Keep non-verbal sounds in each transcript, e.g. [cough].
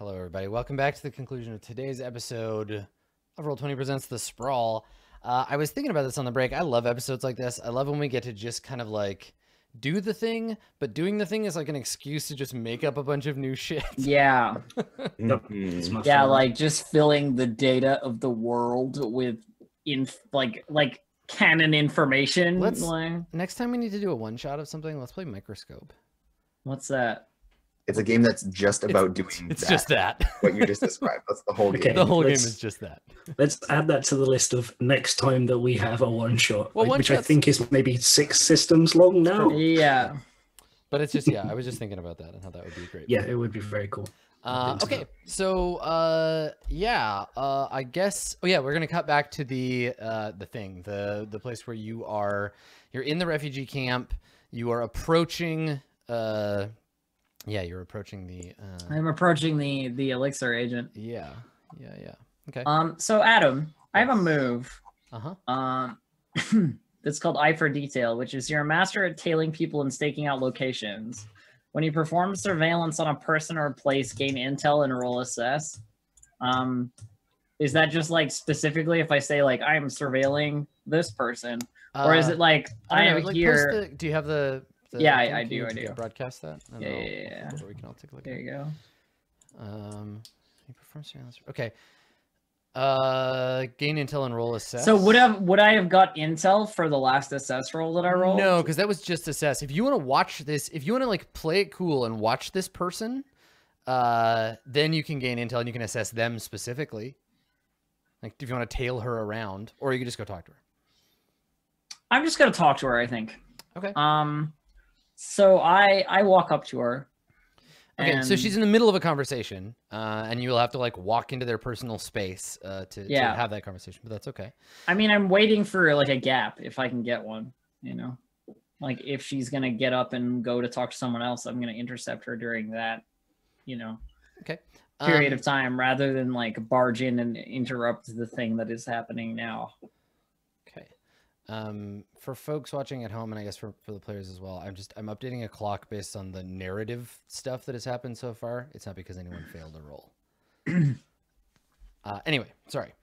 Hello, everybody. Welcome back to the conclusion of today's episode of Roll20 Presents The Sprawl. Uh, I was thinking about this on the break. I love episodes like this. I love when we get to just kind of like do the thing, but doing the thing is like an excuse to just make up a bunch of new [laughs] shit. Yeah. [laughs] Mhm. Yeah, fun. like just filling the data of the world with in like like canon information. Let's- like, Next time we need to do a one shot of something, let's play Microscope. what's that? It's a game that's just about doing It's that, just that. what you just [laughs] described. That's the whole Okay. game. the whole game let's- is just that. Let's add that to the list of next time that we have a one shot, Well, which I think is maybe six systems long now. Yeah. But it's just, yeah, I was just thinking about that and how that would be great. Yeah, it would be very cool. Uh, okay, so uh, yeah, uh, I guess. Oh yeah, we're gonna cut back to the uh, the thing, the the place where you are. You're in the refugee camp. You are approaching. Uh, yeah, you're approaching the. Uh, I'm approaching the the elixir agent. yeah, yeah, yeah. Okay. Um so Adam, I have a move. Uh huh. Um [clears throat] that's called Eye for Detail, which is you're a master at tailing people and staking out locations. When you perform surveillance on a person or a place, gain intel and roll assess. Um, is that just like specifically if I say like I'm surveilling this person, or is it like I, know, am like, here? the- do you have the? The Yeah, I- I do, I do. Broadcast that. And Yeah, I'll- yeah, yeah, we can all take a look. There at you go. Um, you perform surveillance. Okay. Uh, gain intel and roll assess. So would have would I have got intel for the last assess roll that I rolled? No, because that was just assess. If you want to watch this, if you want to like play it cool and watch this person, uh, then you can gain intel and you can assess them specifically. Like if you want to tail her around, or you can just go talk to her. I'm just gonna talk to her. I think. Okay. Um, so I I walk up to her. Okay, so she's in the middle of a conversation, uh, and you will have to like walk into their personal space uh, to, to Yeah. have that conversation. But that's okay. I mean, I'm waiting for like a gap if I can get one. You know, like if she's gonna get up and go to talk to someone else, I'm gonna intercept her during that. You know, Okay period Um, of time rather than like barge in and interrupt the thing that is happening now. Um, for folks watching at home, and I guess for, for the players as well, I'm just I'm updating a clock based on the narrative stuff that has happened so far. It's not because anyone failed a roll. [clears throat] uh, anyway, sorry.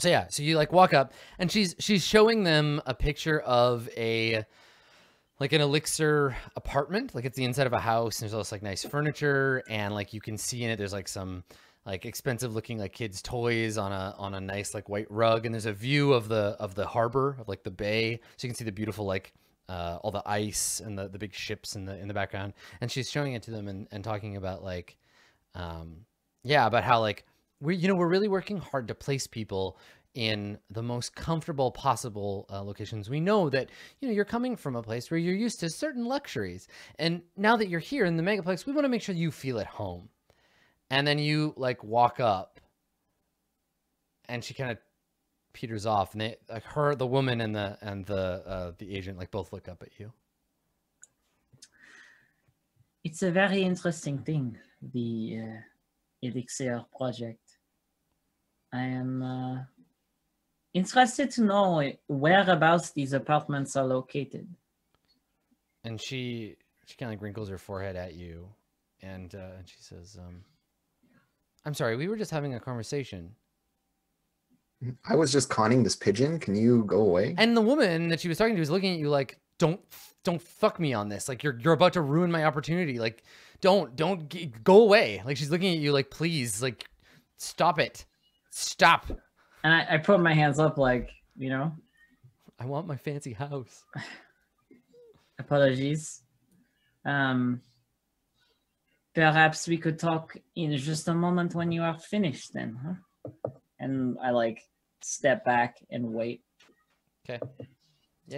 So yeah, so you like walk up, and she's she's showing them a picture of a like an elixir apartment, like it's the inside of a house, and there's all this like nice furniture, and like you can see in it, there's like some like expensive looking like kids toys on a on a nice like white rug and there's a view of the of the harbor of like the bay. So you can see the beautiful like uh, all the ice and the, the big ships in the in the background. And she's showing it to them and, and talking about like um yeah about how like we you know we're really working hard to place people in the most comfortable possible uh, locations. We know that you know you're coming from a place where you're used to certain luxuries. And now that you're here in the megaplex we want to make sure you feel at home and then you like walk up and she kind of peters off and they like her the woman and the and the uh the agent like both look up at you It's a very interesting thing, the uh, Elixir project. I am uh, interested to know whereabouts these apartments are located. and she she kind of like wrinkles her forehead at you and uh and she says um i'm sorry we were just having a conversation. I was just conning this pigeon. Can you go away? and the woman that she was talking to was looking at you like don't don't fuck me on this. Like you're you're about to ruin my opportunity. Like don't don't go away. Like she's looking at you like please like stop it. Stop. And I, I put my hands up, like, you know, i want my fancy house. [laughs] Apologies. Um, perhaps we could talk in just a moment when you are finished, then, huh? And I like step back and wait okay yeah,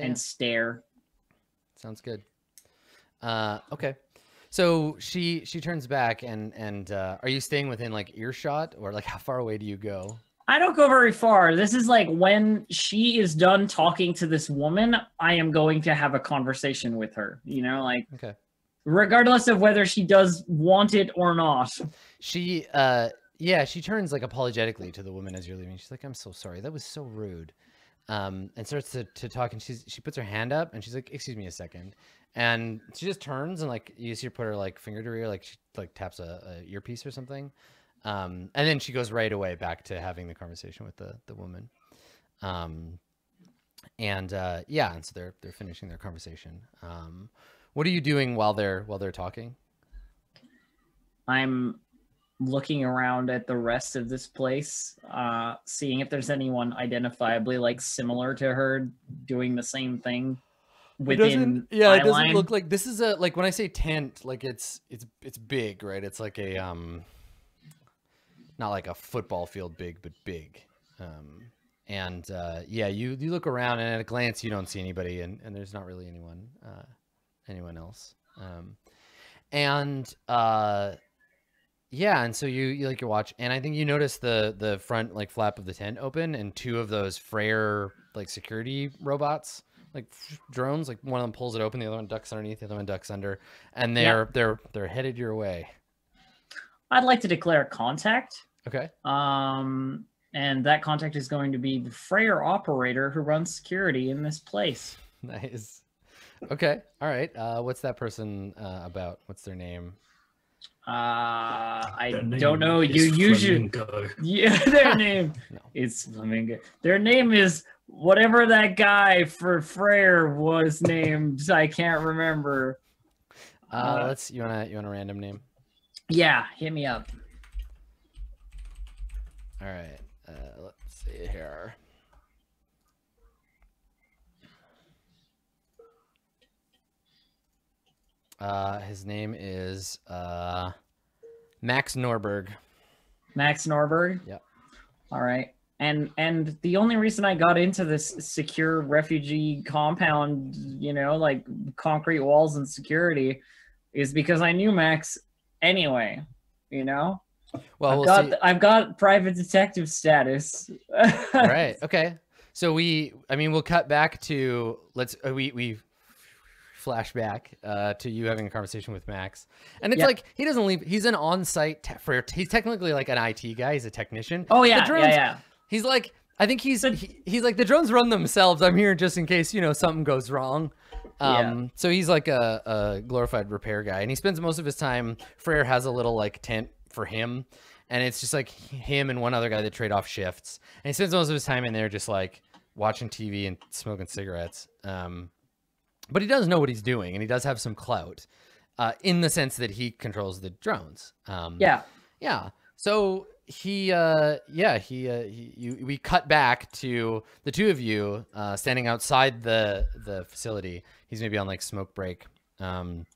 yeah. and stare. Sounds good. Uh, okay. So she she turns back and and uh, are you staying within like earshot or like how far away do you go? I don't go very far. This is like when she is done talking to this woman, I am going to have a conversation with her. You know, like Okay. Regardless of whether she does want it or not. She uh yeah she turns like apologetically to the woman as you're leaving. She's like I'm so sorry that was so rude. um, and starts to, to talk. And she's she puts her hand up and she's like, "Excuse me a second. and she just turns and like you see her put her like finger to her ear, like she like taps a, a earpiece or something, um, and then she goes right away back to having the conversation with the the woman. Um, and uh, yeah, and so they're they're finishing their conversation. Um, what are you doing while they're while they're talking? I'm looking around at the rest of this place, uh, seeing if there's anyone identifiably like similar to her doing the same thing It within doesn't, yeah, it doesn't Eyeline. look like this is a like when I say tent, like it's it's it's big, right? It's like a um, not like a football field big, but big. Um, and uh, yeah, you you look around and at a glance you don't see anybody, and and there's not really anyone uh, anyone else. Um, and uh, yeah, and so you you like your watch, and I think you notice the the front like flap of the tent open, and two of those Freyr like security robots, like drones, like one of them pulls it open, the other one ducks underneath, the other one ducks under, and they're they're they're headed your way. I'd like to declare contact. Okay. Um, and that contact is going to be the Freyr operator who runs security in this place. [laughs] Nice. Okay. All right. Uh, what's that person uh, about? What's their name? Uh, I name don't know. You usually, [laughs] yeah, their name [laughs] No. is Flamingo. Their name is whatever that guy for Freyr was named. I can't remember. Uh, Uh, let's. You wanna you want a random name? Yeah, hit me up. All right. Uh, let's see here. Uh, his name is uh, Max Norberg. Max Norberg. Yep. All right. And and the only reason I got into this secure refugee compound, you know, like concrete walls and security, is because I knew Max anyway. You know, Well, I've we'll got see. I've got private detective status. [laughs] right. Okay. So we, I mean, we'll cut back to let's uh, we we flash back uh, to you having a conversation with Max, and it's Yeah. like he doesn't leave. He's an on-site te- for. He's technically like an IT guy. He's a technician. Oh yeah, drones- yeah, yeah. He's like, I think he's he, he's like the drones run themselves. I'm here just in case you know something goes wrong. Yeah. Um, so he's like a, a glorified repair guy, and he spends most of his time. Freyr has a little like tent for him, and it's just like him and one other guy that trade off shifts, and he spends most of his time in there just like watching TV and smoking cigarettes. Um, but he does know what he's doing, and he does have some clout, uh, in the sense that he controls the drones. Um, Yeah. yeah. So he, uh, yeah, he, uh, he, you, we cut back to the two of you, uh, standing outside the, the facility. He's maybe on like smoke break. Um,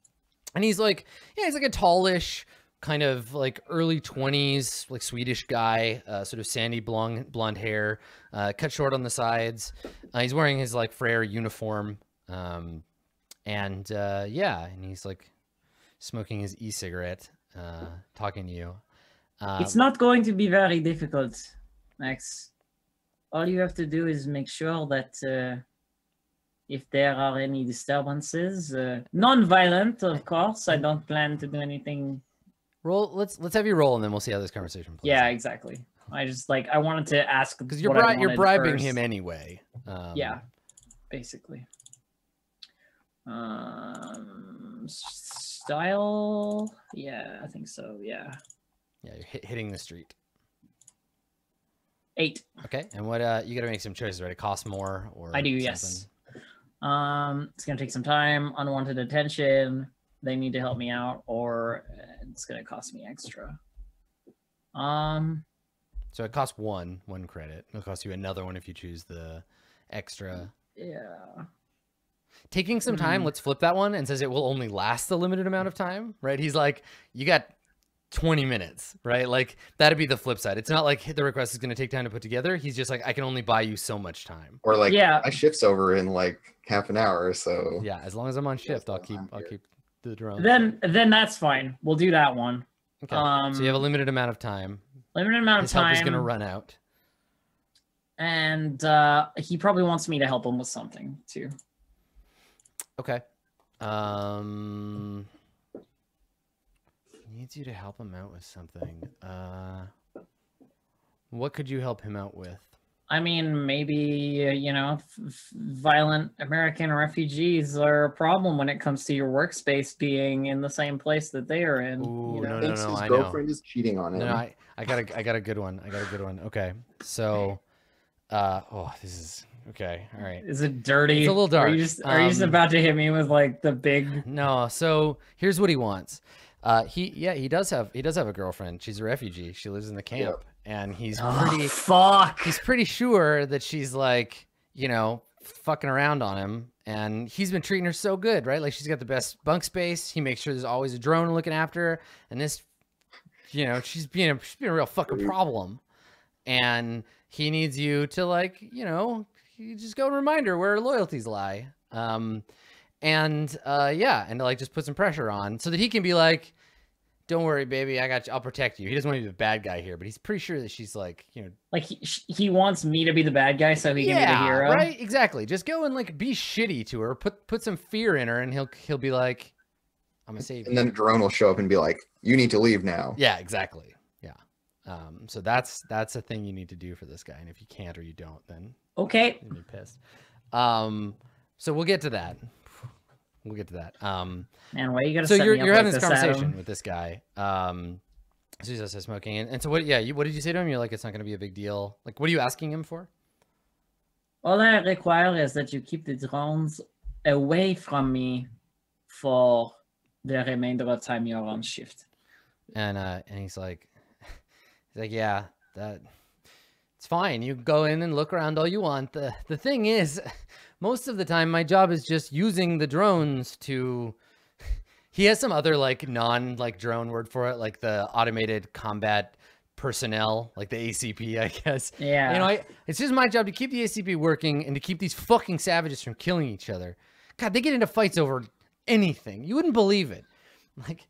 and he's like, yeah, he's like a tallish, kind of like early twenties, like Swedish guy, uh, sort of sandy blonde, blonde hair, uh, cut short on the sides. Uh, he's wearing his like Freyr uniform. Um, and, uh, yeah, and he's like smoking his e-cigarette, uh, talking to you. Um, It's not going to be very difficult, Max. All you have to do is make sure that uh, if there are any disturbances, uh, non-violent, of course. I don't plan to do anything. roll. Let's let's have you roll, and then we'll see how this conversation plays. Yeah, exactly. I just like I wanted to ask [laughs] because you're bri- you're bribing first. him anyway. Um, yeah, basically. Um, style. Yeah, I think so. Yeah, yeah, you're hit, hitting the street. eight. Okay, and what? Uh, you got to make some choices, right? It costs more, or I do, something? yes. Um, it's gonna take some time, unwanted attention. They need to help me out, or uh, it's gonna cost me extra. Um, So it costs one one credit. It'll cost you another one if you choose the extra. yeah. Taking some time. Hmm. Let's flip that one and says it will only last a limited amount of time. Right? He's like, you got 20 minutes, right? Like that'd be the flip side. It's not like the request is going to take time to put together. He's just like, I can only buy you so much time. Or like Yeah. my shift's over in like half an hour, so Yeah, as long as I'm on shift, I'll keep I'll keep the drone. Then, then that's fine. We'll do that one. Okay. Um, so you have a limited amount of time. limited amount of His help is going to run out. and uh, he probably wants me to help him with something too. Okay. Um needs you to help him out with something. Uh what could you help him out with? I mean, maybe uh, you know, f- f- violent American refugees are a problem when it comes to your workspace being in the same place that they are in. Ooh, you know? no, Thinks his I know. girlfriend is cheating on him. No, I, I got a, I got a good one. I got a good one. Okay, so, uh, oh, this is okay. All right. Is it dirty? It's a little Are dark. you just, are you just Um, about to hit me with like the big? [laughs] No, so here's what he wants. Uh, he yeah, he does have he does have a girlfriend. She's a refugee. She lives in the camp, and he's Oh, pretty fuck! he's pretty sure that she's like you know fucking around on him, and he's been treating her so good, right? Like she's got the best bunk space. He makes sure there's always a drone looking after her, and this, you know, she's being a, she's being a real fucking problem, and he needs you to like you know you just go and remind her where her loyalties lie. Um, and uh, yeah, and to like just put some pressure on so that he can be like, "Don't worry, baby, I got you. I'll protect you." He doesn't want to be the bad guy here, but he's pretty sure that she's like, you know, Like he, he wants me to be the bad guy so he can be the hero. right, exactly. Just go and like be shitty to her, put put some fear in her, and he'll he'll be like, "I'm gonna save you." And then a drone will show up and be like, "You need to leave now." yeah, exactly. Yeah. Um, so that's that's a thing you need to do for this guy, and if you can't or you don't, then Okay. be pissed. Um, so we'll get to that. We'll get to that. Um, Man, why you gotta so you're you're having like this this, conversation Adam? with this guy. Um, so he's also smoking, and, and so what? Yeah, you, what did you say to him? You're like, it's not going to be a big deal. Like, what are you asking him for? All I require is that you keep the drones away from me for the remainder of time you're on shift. And uh, and he's like, [laughs] he's like, yeah, that it's fine. You go in and look around all you want. The the thing is, most of the time, my job is just using the drones to. [laughs] He has some other like non like drone word for it, like the automated combat personnel, like the ACP, [laughs] I guess. Yeah. You know, I, it's just my job to keep the ACP working and to keep these fucking savages from killing each other. God, they get into fights over anything. You wouldn't believe it. Like,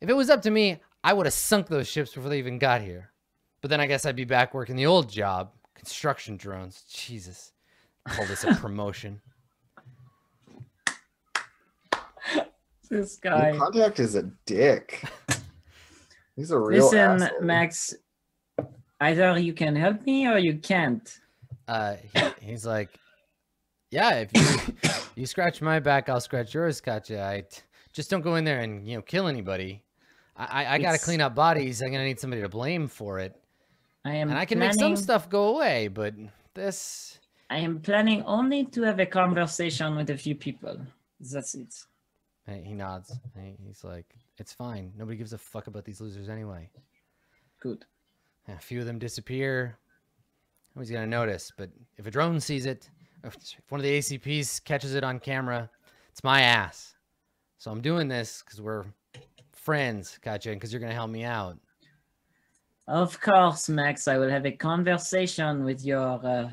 if it was up to me, I would have sunk those ships before they even got here. But then I guess I'd be back working the old job, construction drones. Jesus, call this a promotion. [laughs] this New guy. Contact is a dick. [laughs] He's a real Listen, asshole. Max. Either you can help me or you can't. Uh, he, he's like, yeah, if you [coughs] you scratch my back, I'll scratch yours, Katya. I t- just don't go in there and you know kill anybody. I I, I gotta clean up bodies. I'm gonna need somebody to blame for it, I am and I can planning, make some stuff go away, but this. I am planning only to have a conversation with a few people. That's it. Hey, He nods. He's like, it's fine. Nobody gives a fuck about these losers anyway. Good. A few of them disappear. Nobody's gonna notice. But if a drone sees it, if one of the ACPs catches it on camera, it's my ass. So I'm doing this because we're friends, gotcha, and because you're gonna help me out. Of course, Max. I will have a conversation with your uh,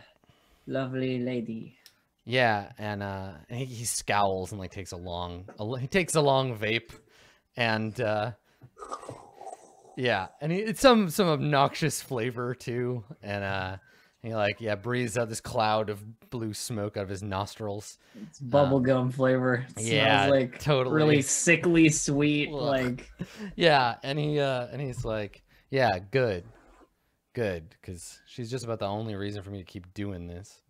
lovely lady. Yeah, and uh, he, he scowls and like takes a long, a, he takes a long vape, and uh, yeah, and he, it's some some obnoxious flavor too, and uh, he like yeah breathes out this cloud of blue smoke out of his nostrils. It's bubblegum flavor. It yeah, smells like totally. really sickly sweet. [laughs] Ugh. Like Yeah, and he uh, and he's like, yeah, good, good, because she's just about the only reason for me to keep doing this.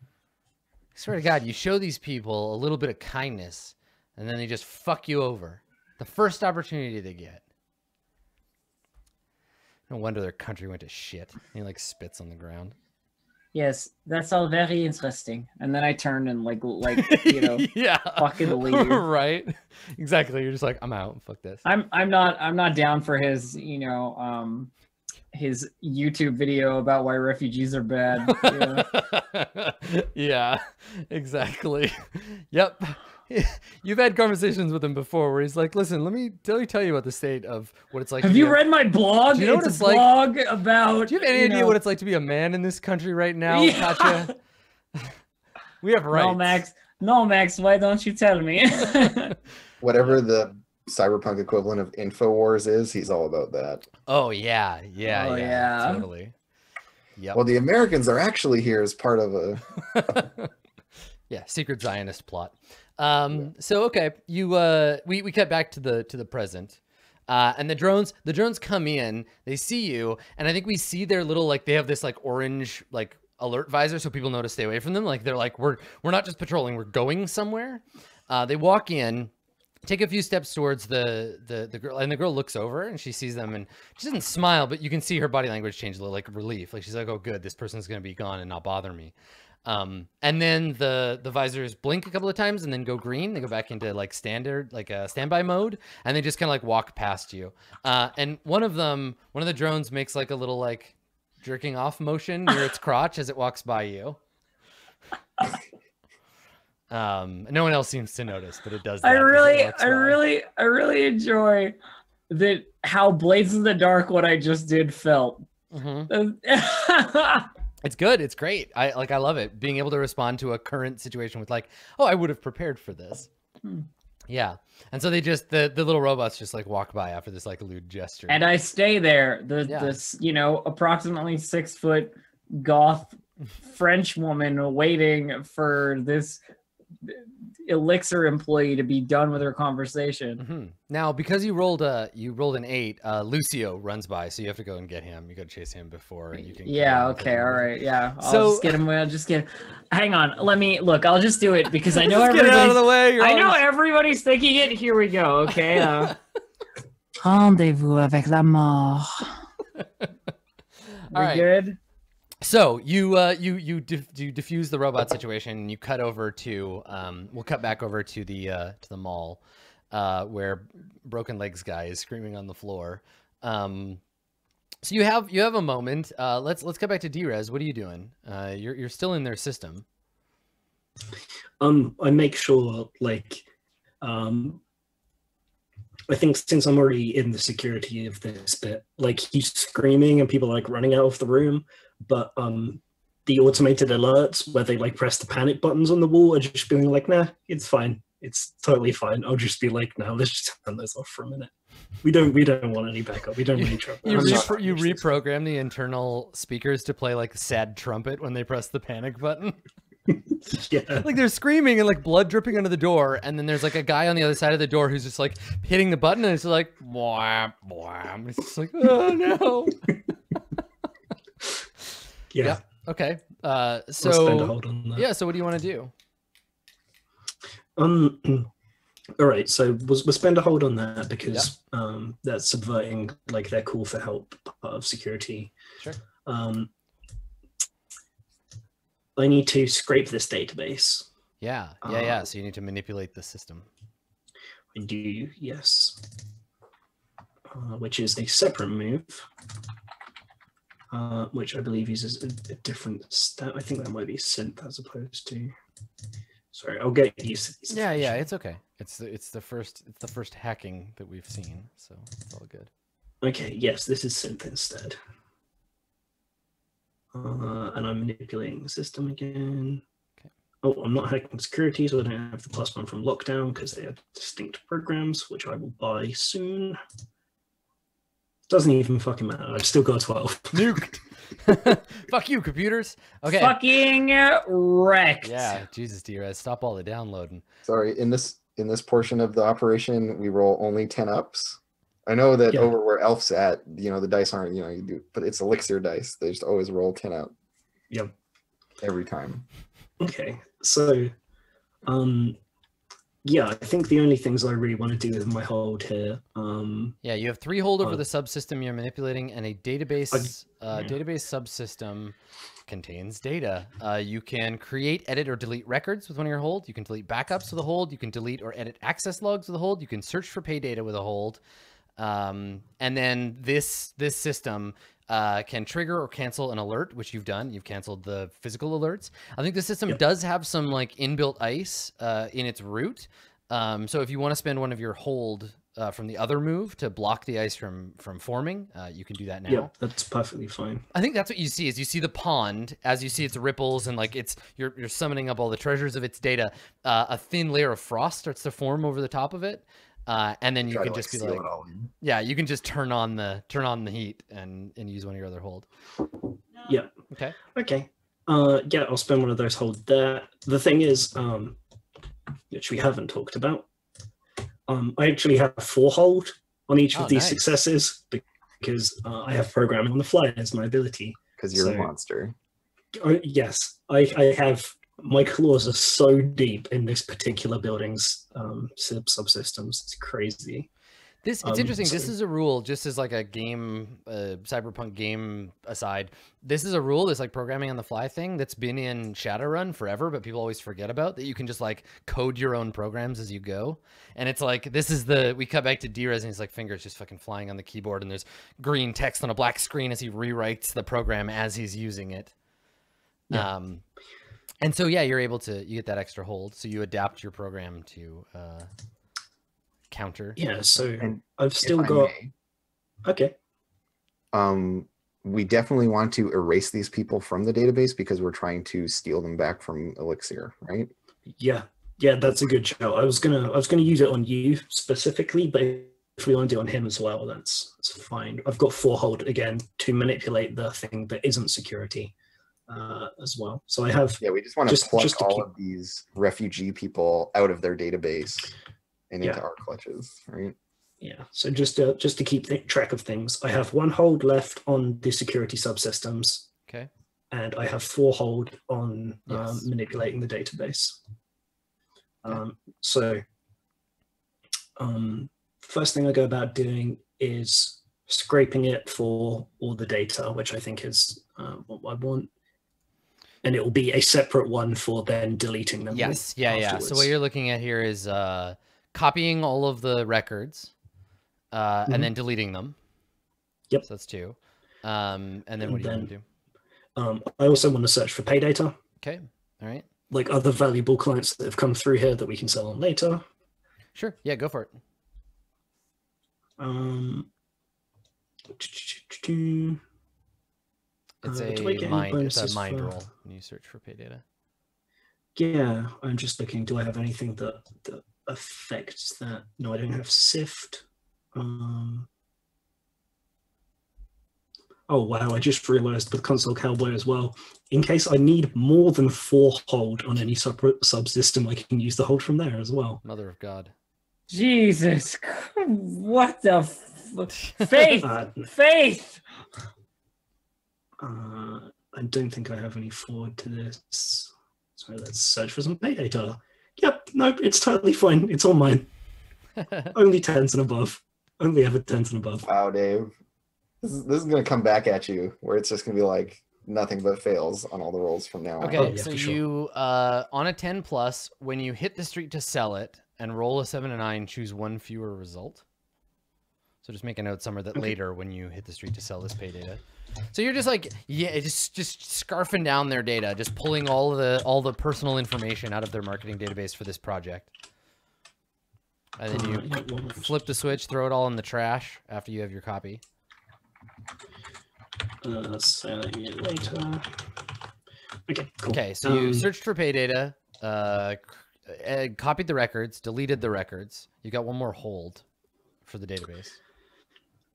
I swear to God, you show these people a little bit of kindness, and then they just fuck you over the first opportunity they get. No wonder their country went to shit. He like spits on the ground. Yes, that's all very interesting. And then I turned and like like [laughs] you know yeah, fucking [laughs] leave. right? Exactly. You're just like, I'm out. Fuck this. I'm I'm not I'm not down for his you know um his YouTube video about why refugees are bad. [laughs] Yeah. yeah, exactly. Yep. [laughs] You've had conversations with him before where he's like, listen, let me tell you tell you about the state of what it's like. Have to you be a- read my blog? Do you know it's what a it's like- blog about. Do you have any you idea know- what it's like to be a man in this country right now, Yeah. Katya? [laughs] [laughs] We have rights. No, Max. No, Max. Why don't you tell me? Whatever the cyberpunk equivalent of Infowars is, he's all about that. Oh yeah, yeah, Oh, yeah, yeah. totally. Yep. Well, the Americans are actually here as part of a. yeah, secret Zionist plot. Um, so okay, you uh, we we cut back to the to the present. Uh, and the drones, the drones come in, they see you, and I think we see their little like they have this like orange like alert visor so people know to stay away from them. Like they're like, we're we're not just patrolling, we're going somewhere. Uh, they walk in, take a few steps towards the the the girl, and the girl looks over and she sees them, and she doesn't smile, but you can see her body language change a little, like relief. Like she's like, oh, good, this person's gonna be gone and not bother me. Um, and then the the visors blink a couple of times and then go green. They go back into like standard, like a standby mode, and they just kind of like walk past you. Uh, and one of them, one of the drones makes like a little like jerking off motion near its [laughs] crotch as it walks by you. Um, no one else seems to notice, but it does. I that it really, I by. really, I really enjoy that how Blades in the Dark what I just did felt. [laughs] Mhm. It's good. It's great. I like. I love it. Being able to respond to a current situation with like, oh, I would have prepared for this. Hmm. Yeah. And so they just the the little robots just like walk by after this like lewd gesture. and I stay there. The Yeah. this you know approximately six foot goth [laughs] French woman waiting for this elixir employee to be done with her conversation. Mhm. Now, because you rolled a you rolled an eight, uh, Lucio runs by, so you have to go and get him. You got to chase him before, you can. Yeah. kill him with Okay. All right. Yeah. I'll So- just get him. I'll just get. Hang on. Let me look. I'll just do it because I [laughs] know get out of everybody's. the way. You're I know always- everybody's thinking it. Here we go. Okay. Uh, [laughs] Rendezvous avec la mort. [laughs] We right. good? So you uh, you you you diffuse the robot situation, and you cut over to um, we'll cut back over to the uh, to the mall, uh, where Broken Legs guy is screaming on the floor. Um, so you have you have a moment. Uh, let's let's get back to Drez. What are you doing? Uh, you're you're still in their system. Um, I make sure like, um, I think since I'm already in the security of this bit, like he's screaming and people are like running out of the room, but um, the automated alerts where they like press the panic buttons on the wall are just being like, nah, it's fine, it's totally fine. I'll just be like, no, let's just turn those off for a minute. We don't, we don't want any backup. We don't You- need trouble. You repro- you used to this. reprogram the internal speakers to play like sad trumpet when they press the panic button. [laughs] yeah. like they're screaming and like blood dripping under the door, and then there's like a guy on the other side of the door who's just like hitting the button, and it's like wham wham. It's just like oh no. [laughs] yeah. Yeah. Okay. Uh, I'll spend a so hold on that. yeah. So what do you want to do? Um. [clears throat] All right. So we'll, we'll spend a hold on that because um that's subverting like their call for help part of security. Sure. Um. I need to scrape this database. Yeah. Yeah. Yeah. Um, So you need to manipulate the system. I do, yes. Uh, which is a separate move, uh, which I believe uses a, a different stat. I think that might be synth as opposed to. Sorry, I'll get used to these. Yeah. Yeah. It's okay. It's the it's the first it's the first hacking that we've seen, so it's all good. Okay, yes, this is synth instead. Uh, and I'm manipulating the system again. Okay. Oh, I'm not hacking security, so I don't have the plus one from lockdown because they are distinct programs, which I will buy soon. Doesn't even fucking matter. I've still got 12. [laughs] Nuked. [laughs] Fuck you, computers. Okay. Fucking wrecked. Yeah. Jesus, Drez, stop all the downloading. Sorry, in this in this portion of the operation, we roll only ten ups. I know that Yeah. over where Elf's at, you know, the dice aren't, you know, you do, but it's elixir dice. They just always roll ten up Yep. every time. Okay, so, um, yeah, I think the only things I really want to do with my hold here, um, Yeah, you have three hold over Uh, the subsystem you're manipulating, and a database uh, yeah. database subsystem contains data. Uh, you can create, edit, or delete records with one of your hold. You can delete backups with a hold. You can delete or edit access logs with a hold. You can search for pay data with a hold. Um, and then this this system uh, can trigger or cancel an alert, which you've done. You've canceled the physical alerts. I think the system Yep. does have some like inbuilt ice uh, in its root. Um, so if you want to spend one of your hold uh, from the other move to block the ice from from forming, uh, you can do that now. yeah, that's perfectly fine. I think that's what you see is you see the pond as you see its ripples and like it's you're you're summoning up all the treasures of its data. Uh, a thin layer of frost starts to form over the top of it, uh, and then you Try can to, just seal be like, it all in. yeah, you can just turn on the turn on the heat and and use one of your other hold. Yeah. Okay. Okay. Uh, yeah, I'll spend one of those hold there. The thing is, um, which we haven't talked about, um, I actually have four hold on each Oh, of these nice. successes because uh, I have programming on the fly as my ability. because you're So- a monster. uh, yes, I, I have my claws are so deep in this particular building's um, sub subsystems. It's crazy. This it's Um, interesting. This is a rule, just as like a game, uh, cyberpunk game aside. This is a rule, this like programming on the fly thing that's been in Shadowrun forever, but people always forget about that. You can just like code your own programs as you go, and it's like this is the we cut back to Drez and he's like fingers just fucking flying on the keyboard, and there's green text on a black screen as he rewrites the program as he's using it. Yeah. Um, and so yeah, you're able to you get that extra hold, so you adapt your program to uh, counter. Yeah, so And I've still got may, okay. um, we definitely want to erase these people from the database because we're trying to steal them back from Elixir, right? Yeah, yeah, that's a good show. I was gonna I was gonna use it on you specifically, but if we want to do it on him as well, that's that's fine. I've got four hold again to manipulate the thing that isn't security uh, as well. So I have Yeah, we just want to Just- pluck just to all keep- of these refugee people out of their database and into Yeah. our clutches, right? Yeah. So just to, just to keep th- track of things, I have one hold left on the security subsystems, Okay. and I have four hold on um, manipulating the database. Okay. Um, so, um, first thing I go about doing is scraping it for all the data, which I think is uh, what I want. And it will be a separate one for then deleting them. Yes. Yeah. Yeah. So what you're looking at here is uh, copying all of the records uh, Mhm. and then deleting them. Yep. So that's two. Um, and then what And do you want to do? Um, I also want to search for pay data. Okay. All right. like other valuable clients that have come through here that we can sell on later. Sure. Yeah. Go for it. Um, It's Uh, do I a get any mind. It's a mind for- roll when you search for pay data. yeah, I'm just looking. Do I have anything that that affects that? No, I don't have Sift. Um, oh wow! I just realised with Console Cowboy as well. In case I need more than four hold on any sub subsystem, I can use the hold from there as well. Mother of God. Jesus, [laughs] what the f- [laughs] faith, Uh, faith. Uh, I don't think I have any forward to this. So let's search for some pay data. Yep, nope, it's totally fine. It's all mine. [laughs] Only tens and above. Only ever tens and above. Wow, Dave. This is, this is going to come back at you where it's just going to be like nothing but fails on all the rolls from now on. Okay, Oh, yeah, so sure. you uh on a 10 plus, when you hit the street to sell it and roll a 7 to 9, choose one fewer result. So just make a note somewhere that Okay. later when you hit the street to sell this pay data. So you're just like yeah, just just scarfing down their data, just pulling all the all the personal information out of their marketing database for this project. And then you flip the switch, throw it all in the trash after you have your copy. uh, selling it later. Okay, cool. Okay, so you Um, searched for pay data, uh, uh, copied the records, deleted the records. You got one more hold for the database.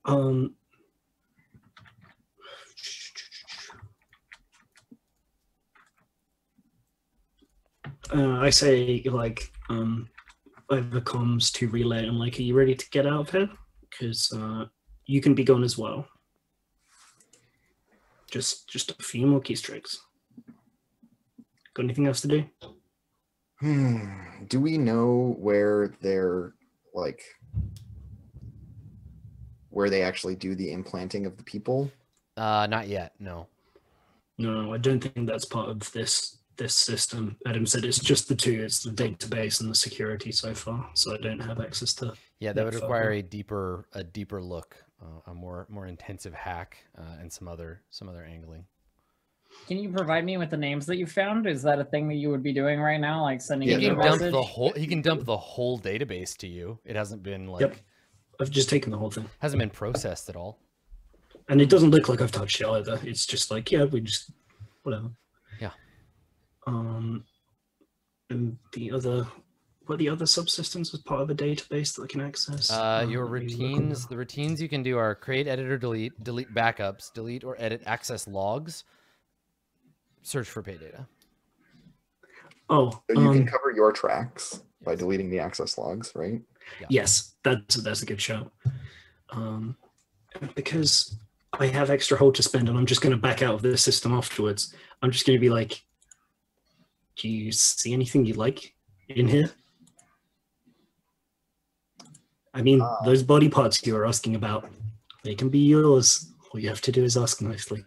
Um, uh, I say like um, over comms to relay. I'm like, are you ready to get out of here? Because uh, you can be gone as well. Just just a few more keystrokes. Got anything else to do? Hmm. Do we know where they're like where they actually do the implanting of the people? Uh, not yet. No. No, I don't think that's part of this this system. Adam said it's just the two. It's the database and the security so far. So I don't have access to. Yeah, that would require a deeper a deeper look, uh, a more more intensive hack, uh, and some other some other angling. Can you provide me with the names that you found? Is that a thing that you would be doing right now, like sending Yeah, he can a dump the whole he can dump the whole database to you. It hasn't been like Yep. I've just taken the whole thing, hasn't been processed at all. and it doesn't look like I've touched it either. It's just like yeah, we just whatever. Yeah. Um, and the other, what the other subsystems as part of a database that I can access? Uh, Um, your let me look on routines, the- the routines you can do are create, edit, or delete, delete backups, delete or edit access logs, search for pay data. Oh, So you um, can cover your tracks by deleting the access logs, right? Yes, that's that's a good show. Um, because I have extra hold to spend and I'm just going to back out of the system afterwards, I'm just going to be like, do you see anything you like in here? I mean, Uh. those body parts you were asking about, they can be yours. All you have to do is ask nicely.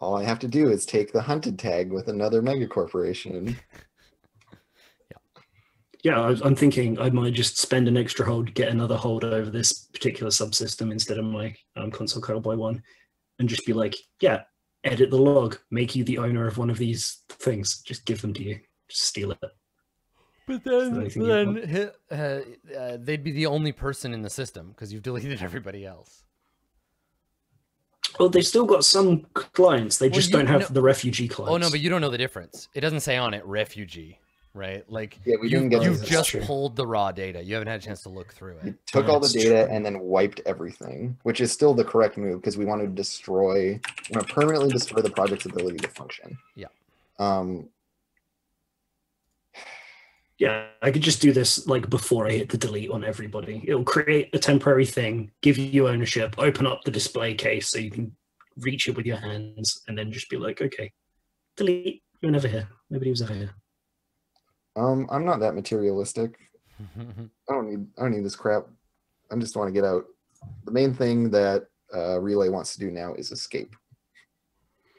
All I have to do is take the hunted tag with another mega corporation. [laughs] Yeah, I- I'm thinking I might just spend an extra hold, get another hold over this particular subsystem instead of my um, console by one, and just be like, yeah, edit the log, make you the owner of one of these things, just give them to you, just steal it. But then, you then uh, uh, they'd be the only person in the system because you've deleted [laughs] everybody else. Well, they've still got some clients, they Well, just don't have know- the refugee clients. Oh no, but you don't know the difference. It doesn't say on it refugee, right? Like Yeah, we you, didn't get you've just true. pulled the raw data. You haven't had a chance to look through He it. took all the data true. and then wiped everything, which is still the correct move because we want to destroy, we want to permanently destroy the project's ability to function. Yeah. Um, Yeah, I could just do this like before I hit the delete on everybody. It'll create a temporary thing, give you ownership, open up the display case so you can reach it with your hands, and then just be like, okay, delete. You're never here. Nobody was ever here. Um, I'm not that materialistic. [laughs] I don't need, I don't need this crap. I just want to get out. The main thing that uh, Relay wants to do now is escape.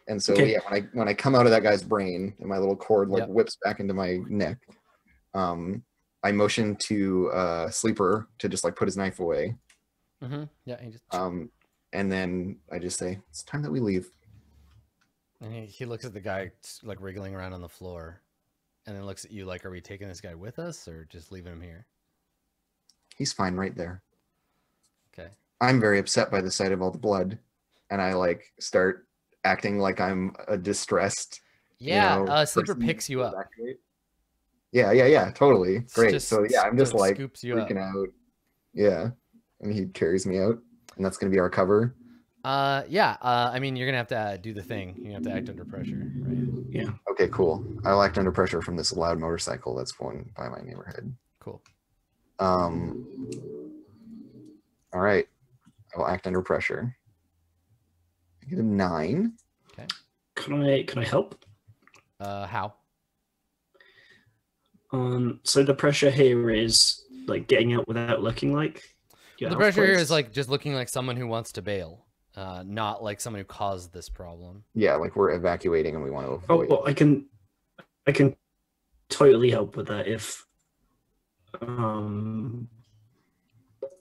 And so Okay. yeah, when I when I come out of that guy's brain and my little cord like Yep. whips back into my neck, um, I motion to uh, Sleeper to just like put his knife away. hmm Yeah, he just Um, and then I just say, it's time that we leave. and he, he looks at the guy like wriggling around on the floor, and then looks at you like, "Are we taking this guy with us or just leaving him here?" He's fine right there. Okay. I'm very upset by the sight of all the blood. And I like start acting like I'm a distressed. you Yeah, know, uh, Sleeper picks you up. evacuate. Yeah, yeah, yeah, totally. It's Great. just so yeah, I'm just like scoops you up. freaking out. Yeah. And he carries me out. And that's gonna be our cover. Uh, yeah. Uh, I mean, you're gonna have to uh, do the thing. You have to act under pressure, right? Yeah. Okay, cool. I'll act under pressure from this loud motorcycle that's going by my neighborhood. Cool. Um all right. I will act under pressure. I get a nine. Okay. Can I can I help? Uh, how? Um. So the pressure here is like getting out without looking like. you're the pressure here place. is like just looking like someone who wants to bail, uh, not like someone who caused this problem. Yeah, like we're evacuating and we want to Oh, well, I can, I can totally help with that if, um,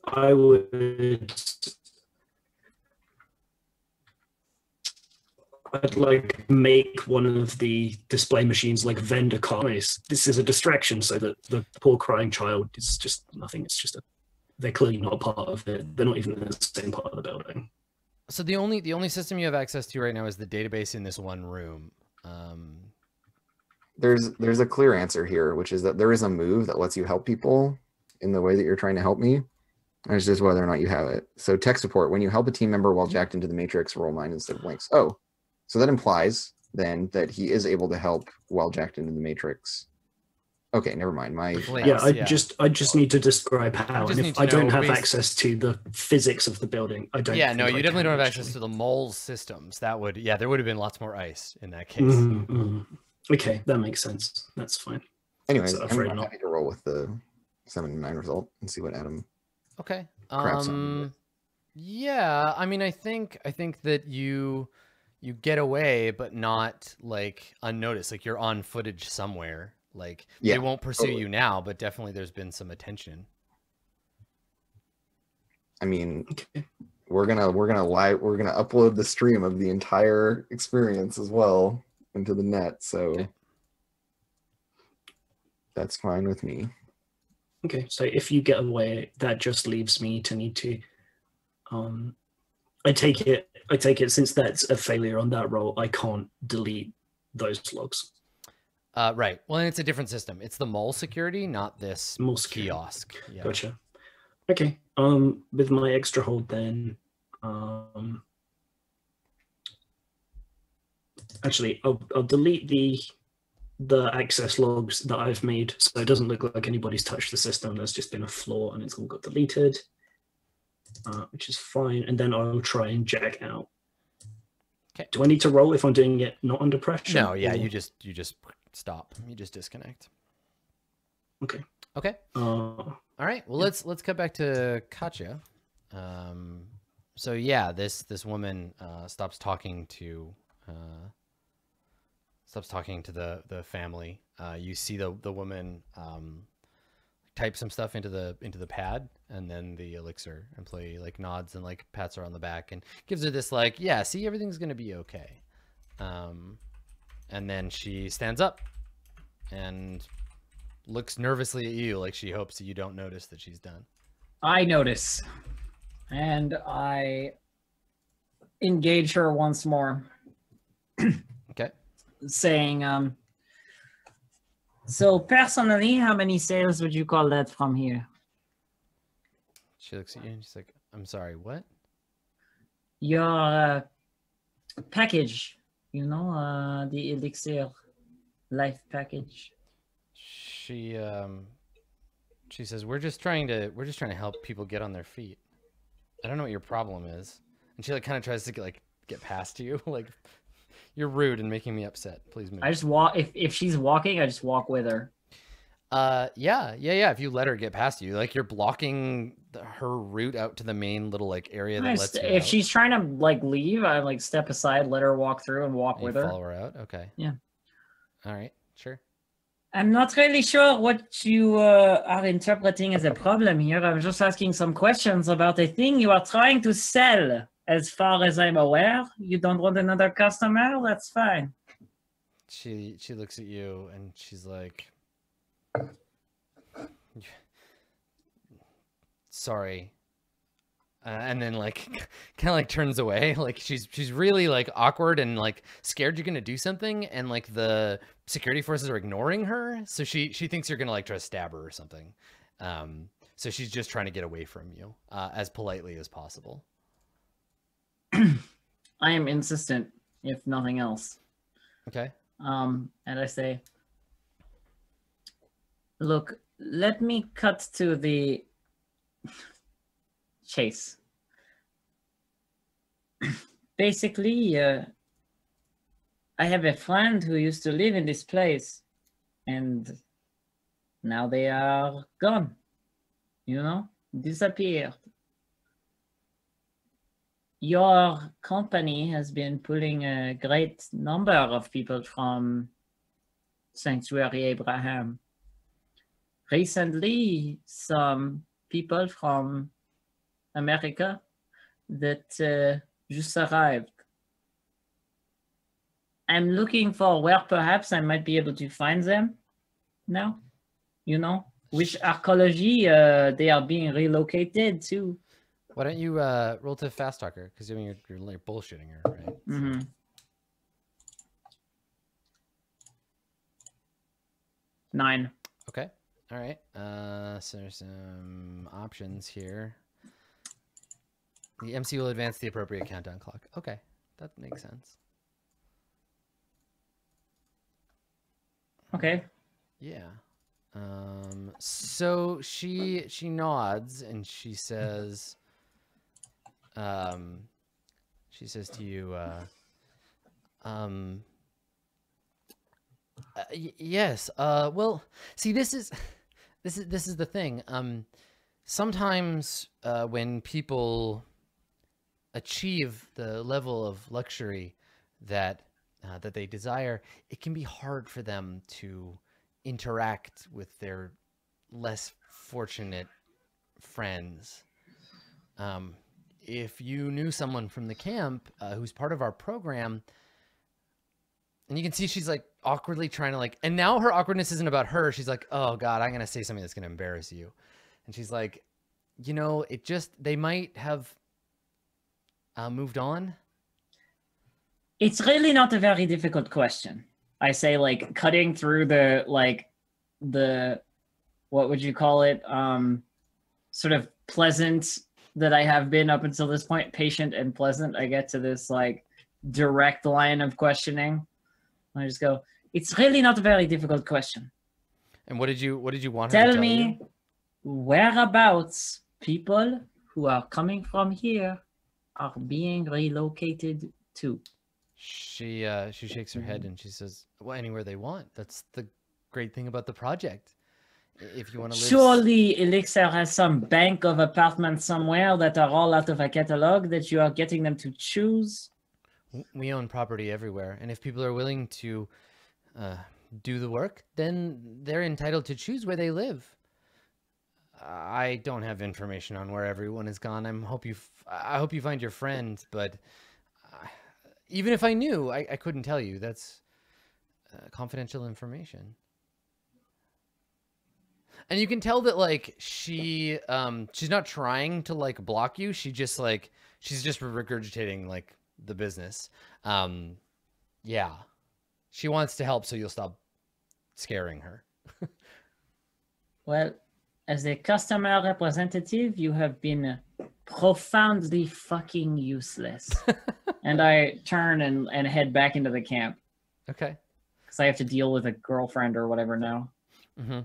I would. I'd like make one of the display machines like vendor cars. This is a distraction so that the poor crying child is just nothing. It's just a, they're clearly not a part of it. They're not even in the same part of the building. So the only the only system you have access to right now is the database in this one room. Um, there's there's a clear answer here, which is that there is a move that lets you help people in the way that you're trying to help me. It's just whether or not you have it. So tech support, when you help a team member while jacked into the matrix, roll mine instead of links. Oh, so that implies then that he is able to help while jacked into the matrix. Okay, never mind. My Links, yeah, I yeah. just I just need to describe how. And if I don't have bas- access to the physics of the building, I don't. yeah, no, you I definitely don't have access to the mole's systems. That would, yeah, there would have been lots more ice in that case. Mhm, mhm. Okay, that makes sense. That's fine. anyways, So I'm, afraid I'm not. happy to roll with the seven nine result and see what Adam Okay. Craps on. Um, yeah, I mean, I think I think that you you get away, but not like unnoticed. Like you're on footage somewhere. Like Yeah, they won't pursue totally. you now, but definitely there's been some attention. I mean, Okay. we're gonna we're gonna live we're gonna upload the stream of the entire experience as well into the net so Okay. that's fine with me Okay, so if you get away, that just leaves me to need to. Um, I take it. I take it since that's a failure on that role, I can't delete those logs. Uh, right. Well, and it's a different system. It's the mole security, not this Mole security. kiosk. Yeah. Gotcha. Okay. Um, with my extra hold, then, um, actually, I'll I'll delete the the access logs that I've made, so it doesn't look like anybody's touched the system. There's just been a flaw, and it's all got deleted, uh, which is fine. And then I'll try and jack out Okay. Do I need to roll if I'm doing it not under pressure? No, yeah, or- you just you just stop. You just disconnect. Okay. Okay. Uh, All right. Well, Yeah. let's let's cut back to Katya. Um, so yeah, this this woman uh, stops talking to uh, stops talking to the the family. Uh, you see the the woman um, type some stuff into the into the pad, and then the elixir employee like nods and like pats her on the back and gives her this like, yeah, see, everything's gonna be okay. Um, and then she stands up and looks nervously at you like she hopes that you don't notice that she's done. I notice, and I engage her once more, [clears throat] Okay. saying, um, "So personally, how many sales would you call that from here? She looks at you and she's like, I'm sorry, what? Your uh, package, you know, uh, the elixir life package." She um she says, We're just trying to we're just trying to help people get on their feet. I don't know what your problem is. And she like kind of tries to get like get past you. [laughs] like you're rude and making me upset. Please move. I just walk. If if she's walking, I just walk with her. Uh, yeah, yeah, yeah. If you let her get past you, like you're blocking the, her route out to the main little like area that lets you if out. she's trying to like leave, I like step aside, let her walk through, and walk And with her. follow her out. Okay. Yeah. All right. Sure. I'm not really sure what you uh, are interpreting as a problem here. I'm just asking some questions about a thing you are trying to sell. As far as I'm aware, you don't want another customer. That's fine. She she looks at you and she's like, "Sorry." Uh, and then like [laughs] kind of like turns away. [laughs] Like she's she's really like awkward and like scared you're gonna do something and like the security forces are ignoring her. So she she thinks you're gonna like try to stab her or something. Um so she's just trying to get away from you uh, as politely as possible. [clears throat] I am insistent, if nothing else. okay. Um, and I say, look, let me cut to the chase. [clears throat] Basically, uh, I have a friend who used to live in this place, and now they are gone. You know, disappeared. Your company has been pulling a great number of people from Sanctuary Abraham. Recently, some people from America that uh, just arrived. I'm looking for where perhaps I might be able to find them now. You know, which arcology uh, they are being relocated to. why don't you uh roll to fast talker because I mean you're, you're like bullshitting her right hmm Nine. Okay. All right. Uh, so there's some options here. The MC will advance the appropriate countdown clock. Okay, that makes sense. Okay. Yeah. Um. So she she nods and she says, um, she says to you, uh, um, uh, y- yes. Uh. Well, see, this is [laughs] this is this is the thing. Um, sometimes uh, when people achieve the level of luxury that uh, that they desire, it can be hard for them to interact with their less fortunate friends. Um, if you knew someone from the camp uh, who's part of our program, and you can see she's like awkwardly trying to like, and now her awkwardness isn't about her. She's like, oh God, I'm going to say something that's going to embarrass you. And she's like, you know, it just, they might have uh, moved on. It's really not a very difficult question. I say like cutting through the like the what would you call it? Um sort of pleasant that I have been up until this point, patient and pleasant. I get to this like direct line of questioning. I just go, it's really not a very difficult question. And what did you, what did you want her to Tell tell me you? whereabouts people who are coming from here are being relocated to. She uh, she shakes her head and she says, "Well, anywhere they want. That's the great thing about the project. If you want to live, Surely Elixir has some bank of apartments somewhere that are all out of a catalog that you are getting them to choose. We own property everywhere, and if people are willing to uh, do the work, then they're entitled to choose where they live. I don't have information on where everyone has gone. I'm hope you. I hope you find your friend, but uh, even if I knew, I, I couldn't tell you. That's uh, confidential information. And you can tell that like she um she's not trying to like block you. She just like she's just regurgitating like the business. Um yeah. She wants to help so you'll stop scaring her. [laughs] Well, as a customer representative, you have been profoundly fucking useless. [laughs] and I turn and, and head back into the camp Okay. because I have to deal with a girlfriend or whatever now. Mm-hmm.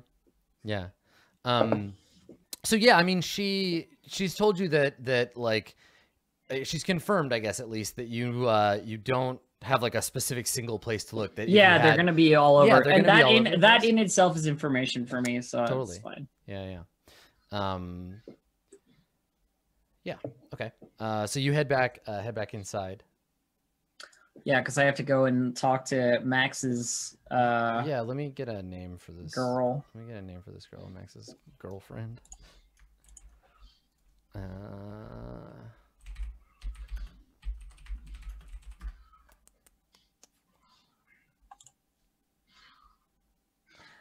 Yeah. Um. So yeah, I mean, she she's told you that that like she's confirmed, I guess at least that you uh you don't have like a specific single place to look. That Yeah, they're gonna be all over, they're and that in that in itself is information for me, so Totally. it's fine. Yeah, yeah. Um. Yeah. Okay. Uh. So you head back. Uh. Head back inside. Yeah, because I have to go and talk to Max's uh, yeah. Let me get a name for this girl. Let me get a name for this girl. Max's girlfriend. Uh.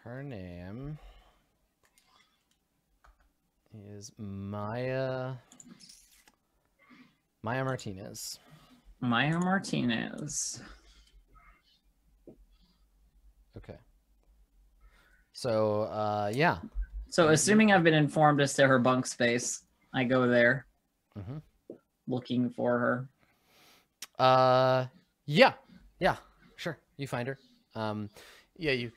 Her name is Maya. Maya Martinez. Maya Martinez. Okay. So, uh, yeah. So, assuming I've been informed as to her bunk space, I go there Mhm. looking for her. Uh, yeah, yeah, sure. You find her. Um, yeah, you,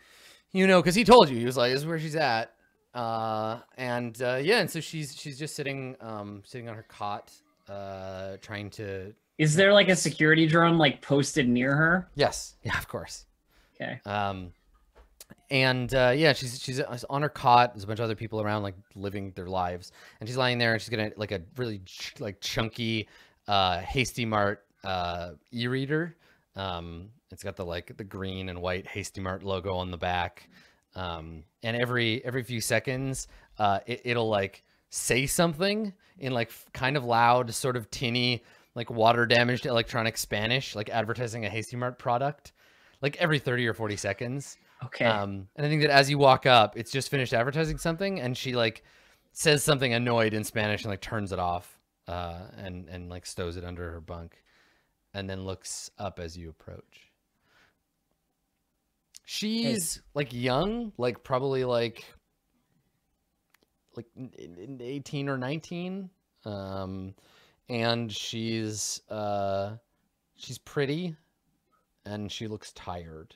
you know, because he told you he was like, "This is where she's at." Uh, and uh, yeah, and so she's she's just sitting, um, sitting on her cot, uh, trying to. Is there like a security drone like posted near her? Yes, yeah, of course. Okay. Um, and uh, yeah, she's she's on her cot. There's a bunch of other people around, like living their lives, and she's lying there, and she's gonna like a really ch- like chunky, uh, Hasty Mart uh, e-reader. Um, it's got the like the green and white Hasty Mart logo on the back, um, and every every few seconds, uh, it, it'll like say something in like kind of loud, sort of tinny, like water damaged electronic Spanish, like advertising a Hasty Mart product, like every thirty or forty seconds. Okay. Um, and I think that as you walk up, it's just finished advertising something, and she like says something annoyed in Spanish and like turns it off, uh, and and like stows it under her bunk, and then looks up as you approach. She's like young, like probably like like n- n- eighteen or nineteen, um, and she's uh, she's pretty, and she looks tired.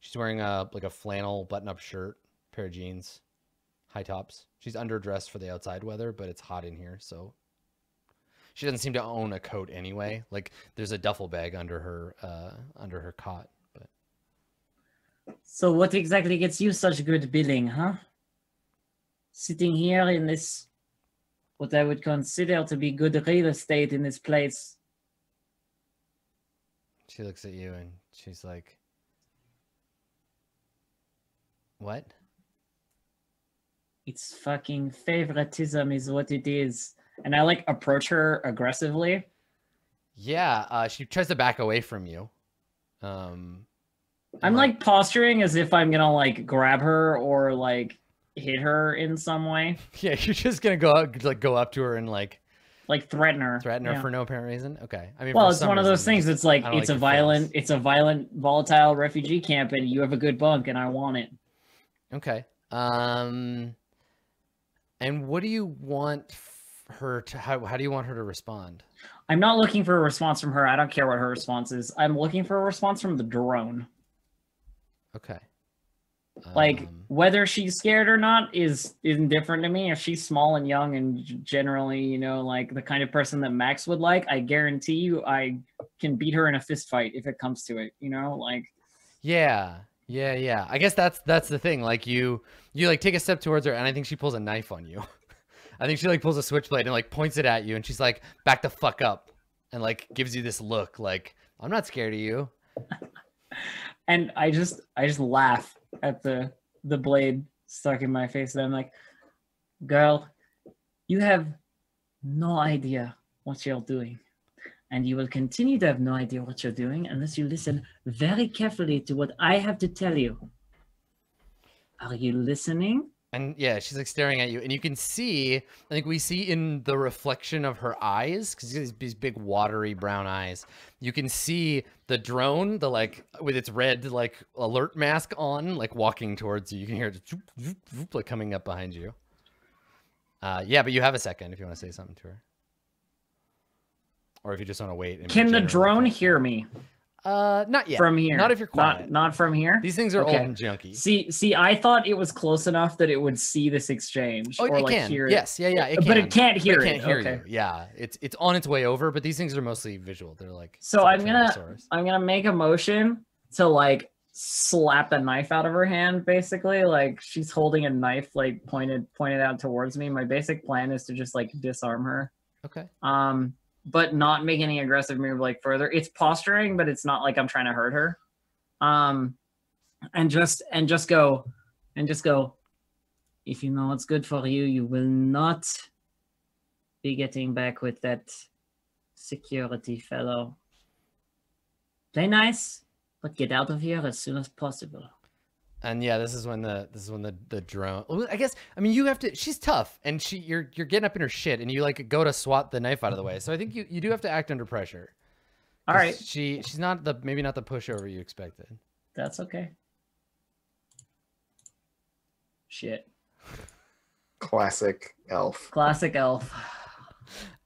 She's wearing a like a flannel button-up shirt, pair of jeans, high tops. She's underdressed for the outside weather, but it's hot in here, so she doesn't seem to own a coat anyway. Like there's a duffel bag under her uh under her cot, but So what exactly gets you such good billing, huh? Sitting here in this, what I would consider to be good real estate in this place. she looks at you and she's like What? It's fucking favoritism is what it is. And I like approach her aggressively. Yeah, uh she tries to back away from you. Um I'm and, like posturing as if I'm gonna like grab her or like hit her in some way, [laughs] yeah, you're just gonna go out, like go up to her and like like threaten her. threaten her Yeah. for no apparent reason. Okay, I mean, Well, it's one of those things. It's like it's like a violent, it's a violent, volatile refugee camp, and you have a good bunk, and I want it. Okay. Um and what do you want her to how how do you want her to respond? I'm not looking for a response from her. I don't care what her response is. I'm looking for a response from the drone. Okay. Like Um, whether she's scared or not is is indifferent to me. If she's small and young and generally, you know, like the kind of person that Max would like, I guarantee you, I can beat her in a fist fight if it comes to it. You know, like Yeah. Yeah, yeah. I guess that's that's the thing. Like you you like take a step towards her and I think she pulls a knife on you. I think she like pulls a switchblade and like points it at you and she's like, back the fuck up. And like gives you this look like, I'm not scared of you. [laughs] and I just I just laugh at the the blade stuck in my face and I'm like, girl, you have no idea what you're doing. And you will continue to have no idea what you're doing unless you listen very carefully to what I have to tell you. Are you listening? And yeah, she's like staring at you, and you can see. I think we see in the reflection of her eyes, because these, these big watery brown eyes. You can see the drone, the like with its red like alert mask on, like walking towards you. You can hear it zoop, zoop, zoop, like coming up behind you. Uh, yeah, but you have a second if you want to say something to her, or if you just want to wait. and Can the drone hear me Uh, not yet. from here? Not if you're quiet. Not, not from here. These things are Okay. old and junky. See, see, I thought it was close enough that it would see this exchange Oh, or it like can. hear it. Yes, yeah, yeah. It can. but it can't But hear it can't hear okay. you. Yeah, it's it's on its way over, but these things are mostly visual. They're like So I'm gonna- I'm gonna make a motion to like slap the knife out of her hand, basically. Like she's holding a knife, like pointed pointed out towards me. My basic plan is to just like disarm her, Okay. um, but not make any aggressive move like further. It's posturing, but it's not like I'm trying to hurt her. Um, and just and just go and just go. If you know what's good for you, you will not be getting back with that security fellow. Play nice, but get out of here as soon as possible. And yeah, this is when the this is when the the drone. I guess I mean you have to. She's tough, and she you're you're getting up in her shit, and you like go to swat the knife out of the way. So I think you you do have to act under pressure. All right. She she's not the maybe not the pushover you expected. that's okay. Shit. Classic elf. Classic elf.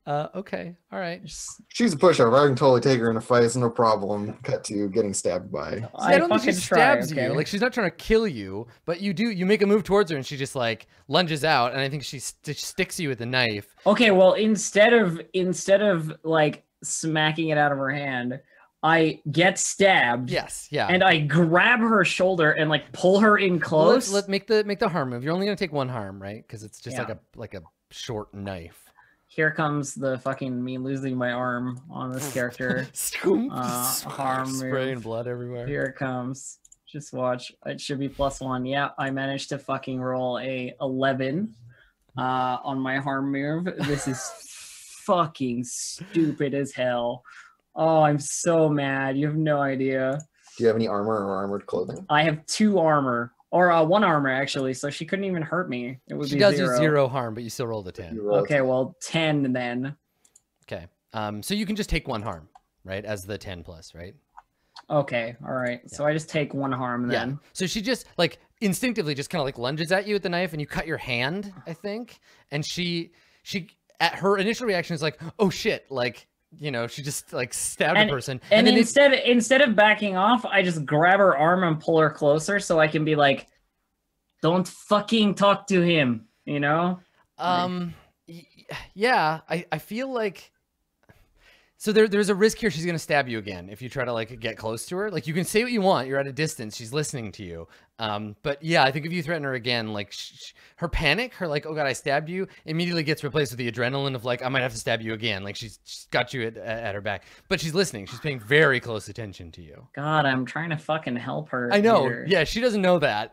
Uh, okay, all right. She's a pushover. I can totally take her in a fight. It's no problem. Cut to getting stabbed by. See, I, don't think she fucking try, stabs okay? you. Like she's not trying to kill you, but you do. You make a move towards her, and she just like lunges out, and I think she st- sticks you with a knife. Okay, well, instead of instead of like smacking it out of her hand, I get stabbed. Yes, yeah. And I grab her shoulder and like pull her in Well, let's- close. let make the make the harm move. You're only gonna take one harm, right? Because it's just like a like a short knife. Here comes the fucking me losing my arm on this [laughs] character. Scoop, Uh, harm spraying move. blood everywhere. Here it comes. Just watch. It should be plus one. Yeah, I managed to fucking roll a eleven uh, on my harm move. This is [laughs] fucking stupid as hell. Oh, I'm so mad. You have no idea. Do you have any armor or armored clothing? I have two armor, or uh, one armor actually, so she couldn't even hurt me. It would She be does zero. you zero harm, but you still rolled a ten. You Okay, well, ten then. Okay. Um. So you can just take one harm, right? As the ten plus, right? Okay, all right. So I just take one harm then. Yeah. So she just like instinctively just kind of like lunges at you with the knife, and you cut your hand, I think. And she she at her initial reaction is like, oh shit, like you know, she just like stabbed And- a person, And, then it- instead instead of backing off, I just grab her arm and pull her closer so I can be like, "Don't fucking talk to him," you know? Um, y- yeah, I, I feel like so there there's a risk here she's gonna stab you again if you try to like get close to her. Like you can say what you want, you're at a distance, she's listening to you. Um, but yeah, I think if you threaten her again, like sh- sh- her panic, her like oh god I stabbed you, immediately gets replaced with the adrenaline of like I might have to stab you again. Like she's, she's got you at, at her back, but she's listening. She's paying very close attention to you. God, I'm trying to fucking help her. I know. here. Yeah, she doesn't know that.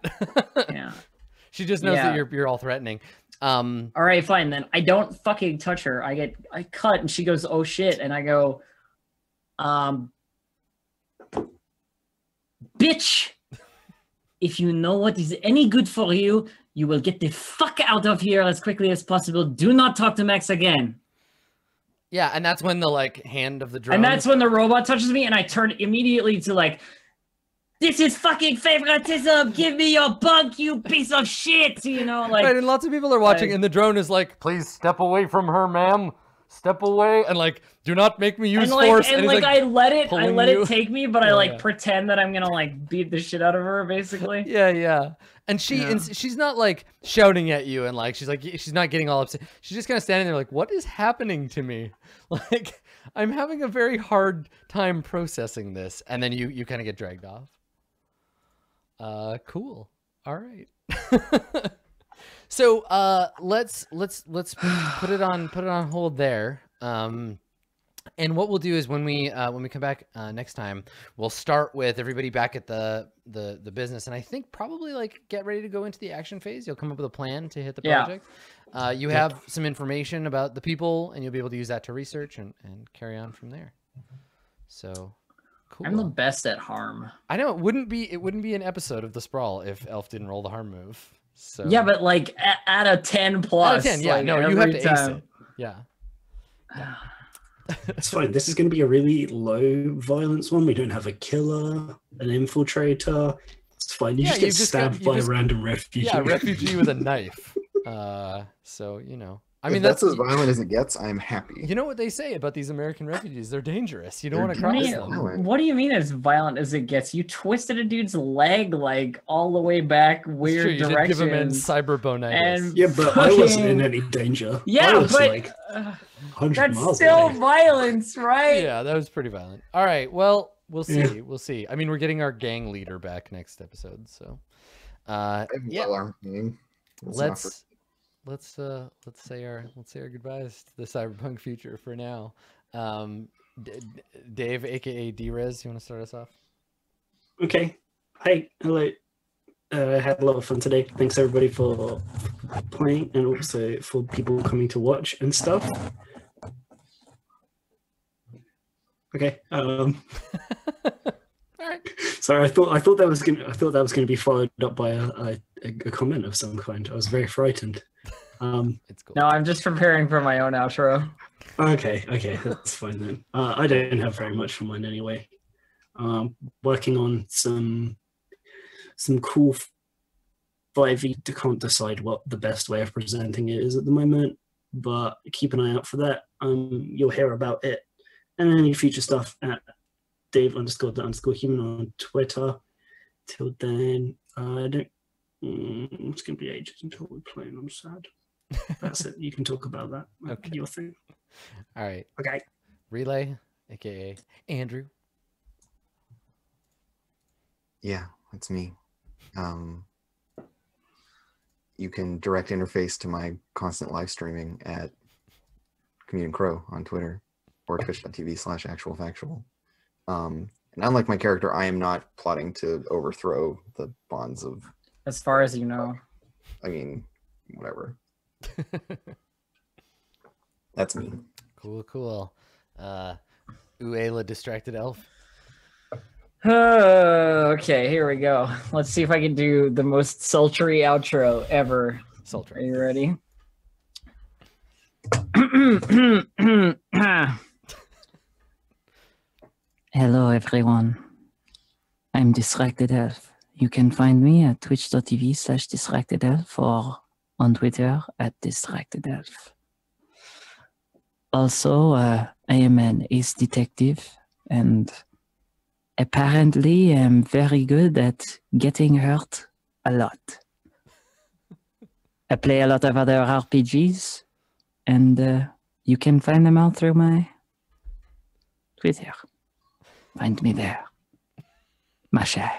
Yeah. [laughs] she just knows Yeah. that you're you're all threatening. Um, All right, fine then. I don't fucking touch her. I get I cut and she goes, "Oh shit." And I go, "Um bitch, if you know what is any good for you, you will get the fuck out of here as quickly as possible. Do not talk to Max again." yeah, and that's when the like hand of the drone And that's when the robot touches me and I turn immediately to like this is fucking favoritism. Give me your bunk, you piece of shit. You know, like right, and lots of people are watching, like- and the drone is like, "Please step away from her, ma'am. Step away," and like, "Do not make me use and like force." and he's like, I let it I let you. it take me, but I like yeah. pretend that I'm gonna like beat the shit out of her basically. [laughs] yeah, yeah, And she Yeah. and she's not like shouting at you and like she's like she's not getting all upset. She's just kind of standing there like, what is happening to me? [laughs] Like I'm having a very hard time processing this. And then you you kind of get dragged off. Uh cool. All right. [laughs] so uh let's let's let's put it on put it on hold there. Um and what we'll do is when we uh, when we come back uh, next time, we'll start with everybody back at the the the business, and I think probably like get ready to go into the action phase. You'll come up with a plan to hit the Yeah. project. Uh, you have some information about the people, and you'll be able to use that to research and, and carry on from there. So cool. I'm the best at harm. I know it wouldn't be it wouldn't be an episode of the sprawl if Elf didn't roll the harm move. So Yeah, but like at, at a ten plus. out of ten, yeah, like, no, you have every to ace it. Yeah. [sighs] It's fine. This is going to be a really low violence one. We don't have a killer, an infiltrator. It's fine. You Yeah, just get you've just stabbed you by just- a random refugee. Yeah, refugee with a [laughs] knife. Uh, so you know, I mean that's, that's as violent as it gets. I'm happy. You know what they say about these American refugees? They're dangerous. You don't want to They're What do, cross you, them. violent. what do you mean as violent as it gets? You twisted a dude's leg like all the way back It's weird true, you did give him in directions. cyberbonitis. Yeah, but I wasn't in any danger. I Yeah, was but like uh, that's miles still away. violence, right? yeah, that was pretty violent. All right, well, we'll see. Yeah. We'll see. I mean, we're getting our gang leader back next episode, so uh, yeah, well armed gang. That's for- let's let's uh let's say our let's say our goodbyes to the cyberpunk future for now. Um, D- Dave, aka Drez, you want to start us off? Okay. Hey, hello. Uh, I had a lot of fun today. Thanks everybody for playing and also for people coming to watch and stuff. [laughs] Okay. Um, [laughs] right. [laughs] sorry, I thought I thought that was gonna I thought that was gonna be followed up by a, a, a comment of some kind. I was very frightened. Um, [laughs] It's cool. No, I'm just preparing for my own outro. Okay, okay, that's fine then. Uh, I don't have very much for mine anyway. Um, working on some some cool five E. Can't decide what the best way of presenting it is at the moment, but keep an eye out for that. Um, you'll hear about it and any future stuff at Dave underscore the underscore human on Twitter. Till then, uh, I don't. Mm, it's gonna be ages until we play, and I'm sad. That's it. You can talk about that. [laughs] Okay. Your thing. All right. Okay. Relay, aka Andrew. Yeah, that's me. Um, you can direct interface to my constant live streaming at Comedian Crow on Twitter or [laughs] twitch.tv slash actual factual. Um, and unlike my character, I am not plotting to overthrow the bonds of, As far as you know. I mean, whatever. [laughs] That's me. Cool, cool. Uh, Uela distracted elf. [sighs] okay, here we go. Let's see if I can do the most sultry outro ever. Sultry. Are you ready? [clears throat] [coughs] [coughs] [coughs] Hello, everyone. I'm Distracted Elf. You can find me at twitch.tv slash distracted elf or on Twitter at distracted elf. Also, uh, I am an ace detective and apparently am very good at getting hurt a lot. I play a lot of other RPGs, and uh, you can find them out through my Twitter. Find me there. Ma chère.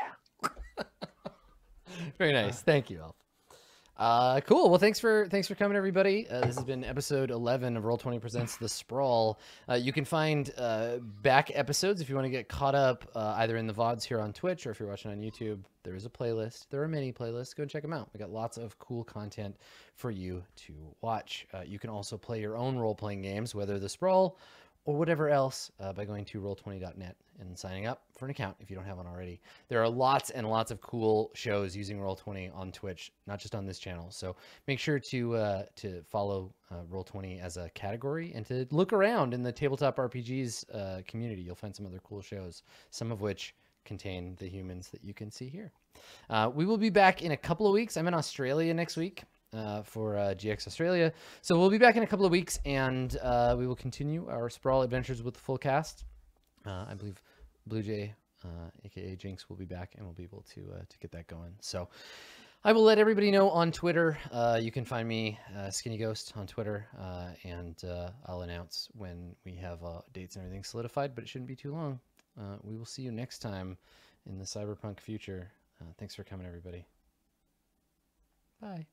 [laughs] Very nice. Thank you, Elf. Uh, cool. Well, thanks for thanks for coming, everybody. Uh, this has been episode eleven of Roll Twenty Presents The Sprawl. Uh, you can find uh, back episodes if you want to get caught up uh, either in the vods here on Twitch or if you're watching on YouTube. There is a playlist. There are many playlists. Go and check them out. We got lots of cool content for you to watch. Uh, you can also play your own role playing games, whether The Sprawl or whatever else, uh, by going to roll20.net and signing up for an account if you don't have one already. There are lots and lots of cool shows using Roll20 on Twitch, not just on this channel. So make sure to uh, to follow uh, Roll20 as a category and to look around in the tabletop RPGs uh, community. You'll find some other cool shows, some of which contain the humans that you can see here. Uh, we will be back in a couple of weeks. I'm in Australia next week uh, for uh, GX Australia. So we'll be back in a couple of weeks and uh, we will continue our Sprawl adventures with the full cast. Uh, I believe Blue Jay, uh, aka Jinx, will be back and we'll be able to uh, to get that going. So I will let everybody know on Twitter. Uh, you can find me, uh, Skinny Ghost, on Twitter, uh, and uh, I'll announce when we have uh, dates and everything solidified, but it shouldn't be too long. Uh, we will see you next time in the cyberpunk future. Uh, thanks for coming, everybody. Bye.